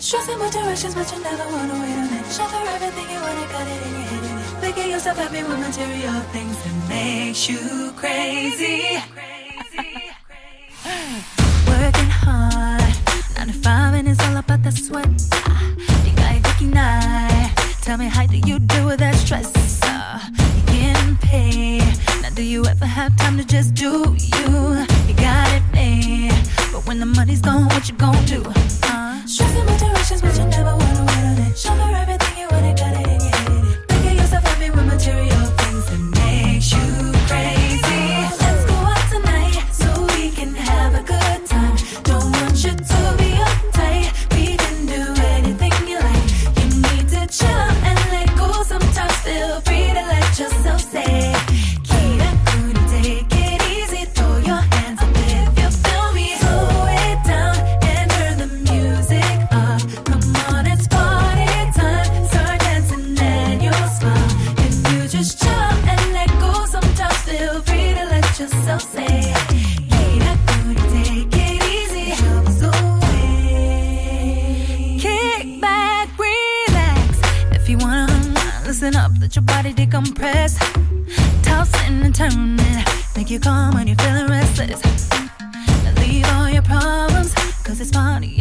Show some more directions, but you never wanna wait on it. Shop for everything you wanna, got it in your head it. Making yourself happy with material things that makes you crazy. Working hard, nine to five, and it's all about the sweat. You got your cookie night. Tell me how do you deal with that stress? Uh, you getting paid. Now do you ever have time to just do you? You got it made, but when the money's gone, what you gonna do? Uh, stressing my you calm when you're feeling restless. Leave all your problems, cause your oasis.